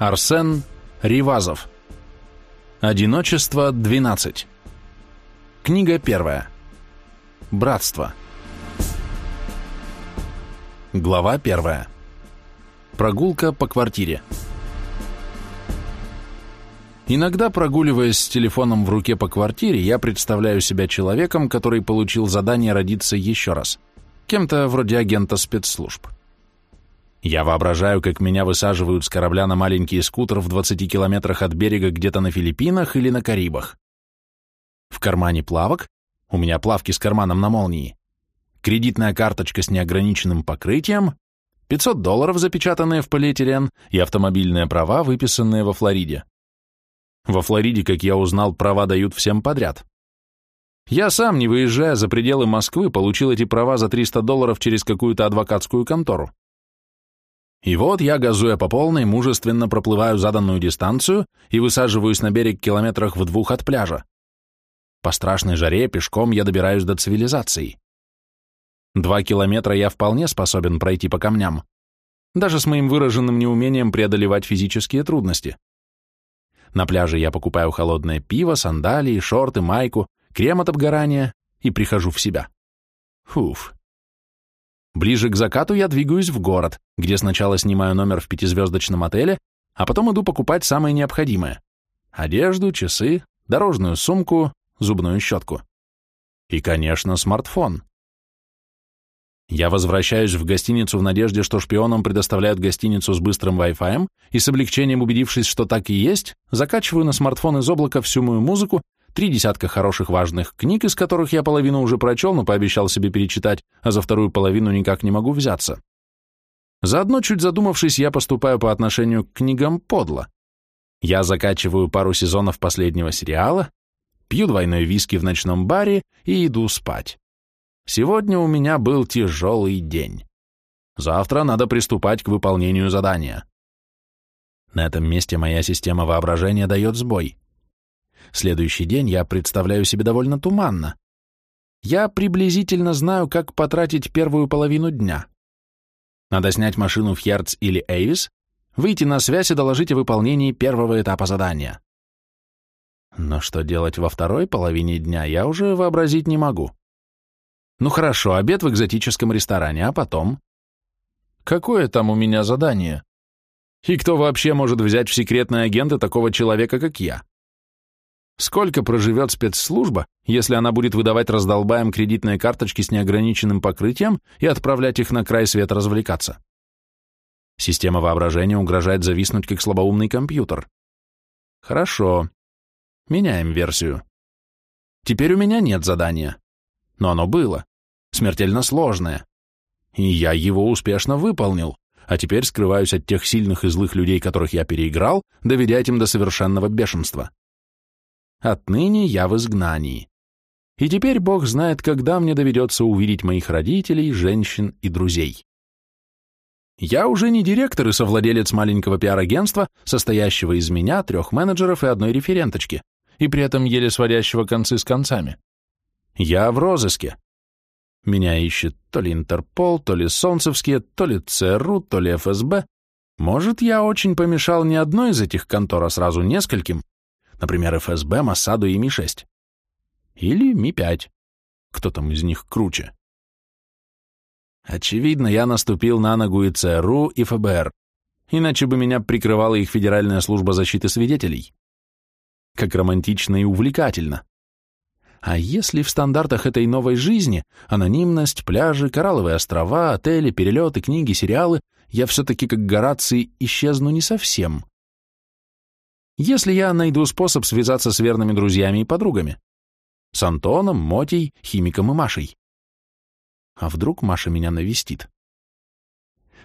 Арсен Ривазов. Одиночество 12. Книга первая. Братство. Глава первая. Прогулка по квартире. Иногда, прогуливаясь с телефоном в руке по квартире, я представляю себя человеком, который получил задание родиться еще раз. Кем-то вроде агента спецслужб. Я воображаю, как меня высаживают с корабля на маленький скутер в 20 километрах от берега где-то на Филиппинах или на Карибах. В кармане плавок, у меня плавки с карманом на молнии, кредитная карточка с неограниченным покрытием, 500 долларов, запечатанные в полиэтилен, и автомобильные права, выписанные во Флориде. Во Флориде, как я узнал, права дают всем подряд. Я сам, не выезжая за пределы Москвы, получил эти права за 300 долларов через какую-то адвокатскую контору. И вот я, газуя по полной, мужественно проплываю заданную дистанцию и высаживаюсь на берег километрах в двух от пляжа. По страшной жаре пешком я добираюсь до цивилизации. Два километра я вполне способен пройти по камням, даже с моим выраженным неумением преодолевать физические трудности. На пляже я покупаю холодное пиво, сандалии, шорты, майку, крем от обгорания и прихожу в себя. Фуф. Ближе к закату я двигаюсь в город, где сначала снимаю номер в пятизвездочном отеле, а потом иду покупать самое необходимое – одежду, часы, дорожную сумку, зубную щетку. И, конечно, смартфон. Я возвращаюсь в гостиницу в надежде, что шпионам предоставляют гостиницу с быстрым Wi-Fi, и с облегчением убедившись, что так и есть, закачиваю на смартфон из облака всю мою музыку три десятка хороших важных книг, из которых я половину уже прочел, но пообещал себе перечитать, а за вторую половину никак не могу взяться. Заодно, чуть задумавшись, я поступаю по отношению к книгам подло. Я закачиваю пару сезонов последнего сериала, пью двойной виски в ночном баре и иду спать. Сегодня у меня был тяжелый день. Завтра надо приступать к выполнению задания. На этом месте моя система воображения дает сбой. Следующий день я представляю себе довольно туманно. Я приблизительно знаю, как потратить первую половину дня. Надо снять машину в Херц или Эйвис, выйти на связь и доложить о выполнении первого этапа задания. Но что делать во второй половине дня, я уже вообразить не могу. Ну хорошо, обед в экзотическом ресторане, а потом? Какое там у меня задание? И кто вообще может взять в секретные агенты такого человека, как я? Сколько проживет спецслужба, если она будет выдавать раздолбаем кредитные карточки с неограниченным покрытием и отправлять их на край света развлекаться? Система воображения угрожает зависнуть, как слабоумный компьютер. Хорошо. Меняем версию. Теперь у меня нет задания. Но оно было. Смертельно сложное. И я его успешно выполнил, а теперь скрываюсь от тех сильных и злых людей, которых я переиграл, доведя этим до совершенного бешенства. Отныне я в изгнании. И теперь Бог знает, когда мне доведется увидеть моих родителей, женщин и друзей. Я уже не директор и совладелец маленького пиар-агентства, состоящего из меня, трех менеджеров и одной референточки, и при этом еле сводящего концы с концами. Я в розыске. Меня ищет то ли Интерпол, то ли Солнцевские, то ли ЦРУ, то ли ФСБ. Может, я очень помешал не одной из этих контор, а сразу нескольким, Например, ФСБ, Моссаду и Ми-6. Или Ми-5. Кто там из них круче? Очевидно, я наступил на ногу и ЦРУ, и ФБР. Иначе бы меня прикрывала их Федеральная служба защиты свидетелей. Как романтично и увлекательно. А если в стандартах этой новой жизни анонимность, пляжи, коралловые острова, отели, перелеты, книги, сериалы, я все-таки как Гораций исчезну не совсем, если я найду способ связаться с верными друзьями и подругами. С Антоном, Мотей, Химиком и Машей. А вдруг Маша меня навестит?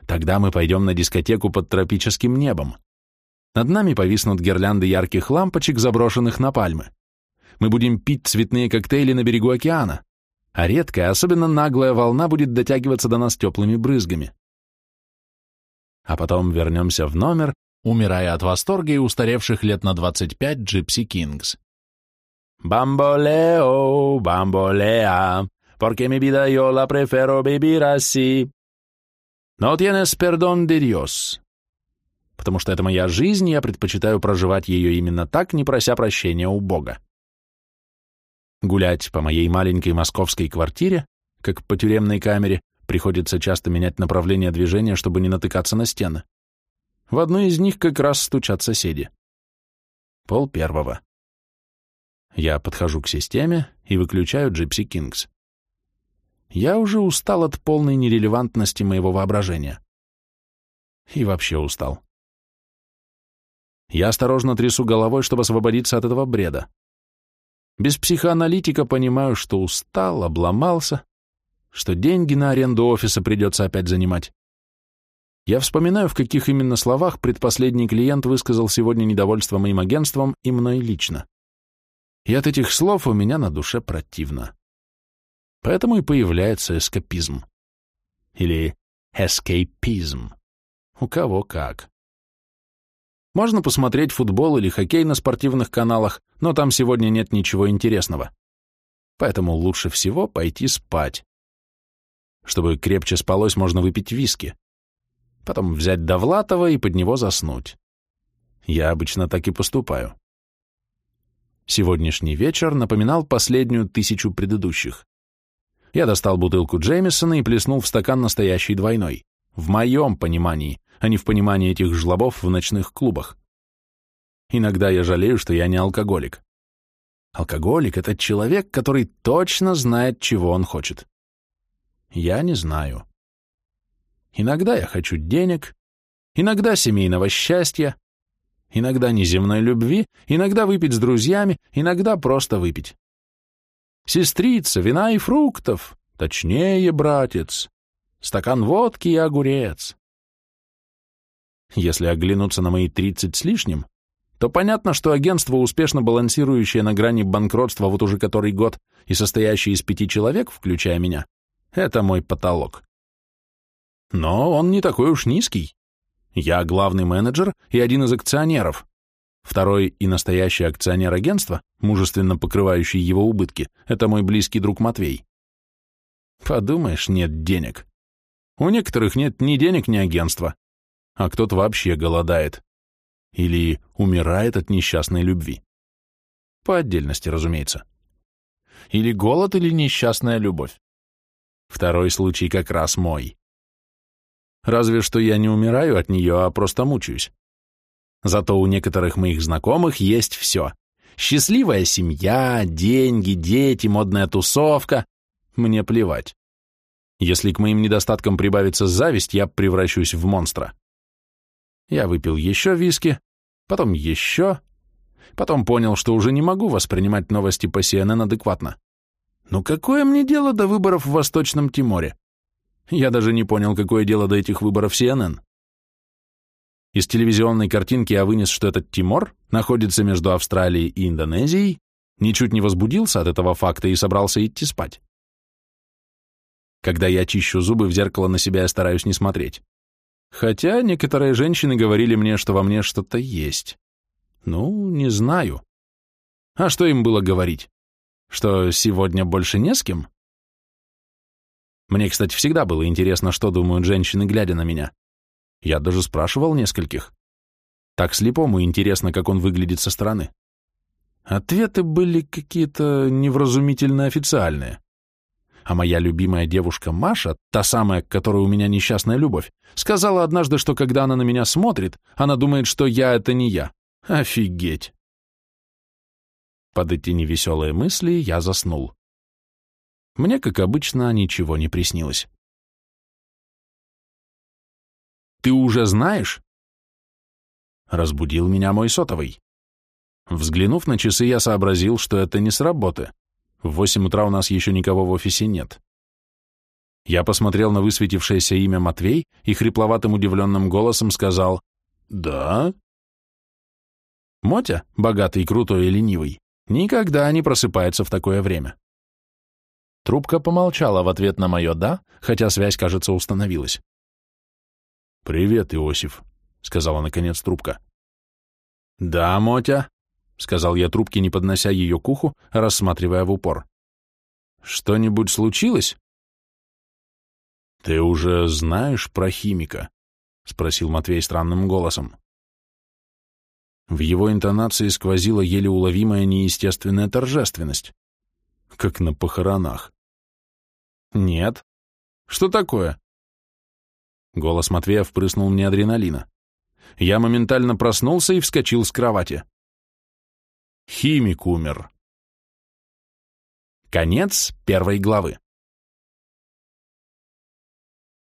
Тогда мы пойдем на дискотеку под тропическим небом. Над нами повиснут гирлянды ярких лампочек, заброшенных на пальмы. Мы будем пить цветные коктейли на берегу океана, а редкая, особенно наглая волна будет дотягиваться до нас теплыми брызгами. А потом вернемся в номер умирая от восторга и устаревших лет на 25 Gypsy Kings. «Бамболео, бамболеа, porque mi vida yo la prefiero vivir así. No tienes perdón de Dios. потому что это моя жизнь, и я предпочитаю проживать ее именно так, не прося прощения у Бога. Гулять по моей маленькой московской квартире, как по тюремной камере, приходится часто менять направление движения, чтобы не натыкаться на стены. В одну из них как раз стучат соседи. Пол первого. Я подхожу к системе и выключаю Gypsy Kings. Я уже устал от полной нерелевантности моего воображения. И вообще устал. Я осторожно трясу головой, чтобы освободиться от этого бреда. Без психоаналитика понимаю, что устал, обломался, что деньги на аренду офиса придется опять занимать. Я вспоминаю, в каких именно словах предпоследний клиент высказал сегодня недовольство моим агентством и мной лично. И от этих слов у меня на душе противно. Поэтому и появляется эскапизм. Или эскейпизм. У кого как. Можно посмотреть футбол или хоккей на спортивных каналах, но там сегодня нет ничего интересного. Поэтому лучше всего пойти спать. Чтобы крепче спалось, можно выпить виски. Потом взять Довлатова и под него заснуть. Я обычно так и поступаю. Сегодняшний вечер напоминал последнюю тысячу предыдущих. Я достал бутылку Джеймисона и плеснул в стакан настоящий двойной. В моем понимании, а не в понимании этих жлобов в ночных клубах. Иногда я жалею, что я не алкоголик. Алкоголик — это человек, который точно знает, чего он хочет. Я не знаю. Иногда я хочу денег, иногда семейного счастья, иногда неземной любви, иногда выпить с друзьями, иногда просто выпить. Сестрица, вина и фруктов, точнее, братец, стакан водки и огурец. Если оглянуться на мои тридцать с лишним, то понятно, что агентство, успешно балансирующее на грани банкротства вот уже который год и состоящее из пяти человек, включая меня, это мой потолок. Но он не такой уж низкий. Я главный менеджер и один из акционеров. Второй и настоящий акционер агентства, мужественно покрывающий его убытки, это мой близкий друг Матвей. Подумаешь, нет денег. У некоторых нет ни денег, ни агентства, а кто-то вообще голодает. Или умирает от несчастной любви. По отдельности, разумеется. Или голод, или несчастная любовь. Второй случай как раз мой. Разве что я не умираю от нее, а просто мучаюсь. Зато у некоторых моих знакомых есть все. Счастливая семья, деньги, дети, модная тусовка. Мне плевать. Если к моим недостаткам прибавится зависть, я превращусь в монстра. Я выпил еще виски, потом еще, потом понял, что уже не могу воспринимать новости по CNN адекватно. Ну какое мне дело до выборов в Восточном Тиморе? Я даже не понял, какое дело до этих выборов CNN. Из телевизионной картинки я вынес, что этот Тимор находится между Австралией и Индонезией, ничуть не возбудился от этого факта и собрался идти спать. Когда я чищу зубы, в зеркало на себя я стараюсь не смотреть. Хотя некоторые женщины говорили мне, что во мне что-то есть. Ну, не знаю. А что им было говорить? Что сегодня больше не с кем? Мне, кстати, всегда было интересно, что думают женщины, глядя на меня. Я даже спрашивал нескольких. Так слепому интересно, как он выглядит со стороны. Ответы были какие-то невразумительно официальные а моя любимая девушка Маша, та самая, к которой у меня несчастная любовь, сказала однажды, что когда она на меня смотрит, она думает, что я — это не я. Офигеть! Под эти невеселые мысли я заснул. Мне, как обычно, ничего не приснилось. «Ты уже знаешь?» Разбудил меня мой сотовый. Взглянув на часы, я сообразил, что это не с работы. В восемь утра у нас еще никого в офисе нет. Я посмотрел на высветившееся имя Матвей и хрипловатым удивленным голосом сказал «Да?» Мотя, богатый, крутой и ленивый, никогда не просыпается в такое время. Трубка помолчала в ответ на мое «да», хотя связь, кажется, установилась. «Привет, Иосиф», — сказала наконец трубка. «Да, Мотя», — сказал я трубке, не поднося ее к уху, рассматривая в упор. «Что-нибудь случилось?» «Ты уже знаешь про химика?» — спросил Матвей странным голосом. В его интонации сквозила еле уловимая неестественная торжественность. Как на похоронах. «Нет. Что такое?» Голос Матвея впрыснул мне адреналина. Я моментально проснулся и вскочил с кровати. Химик умер. Конец первой главы.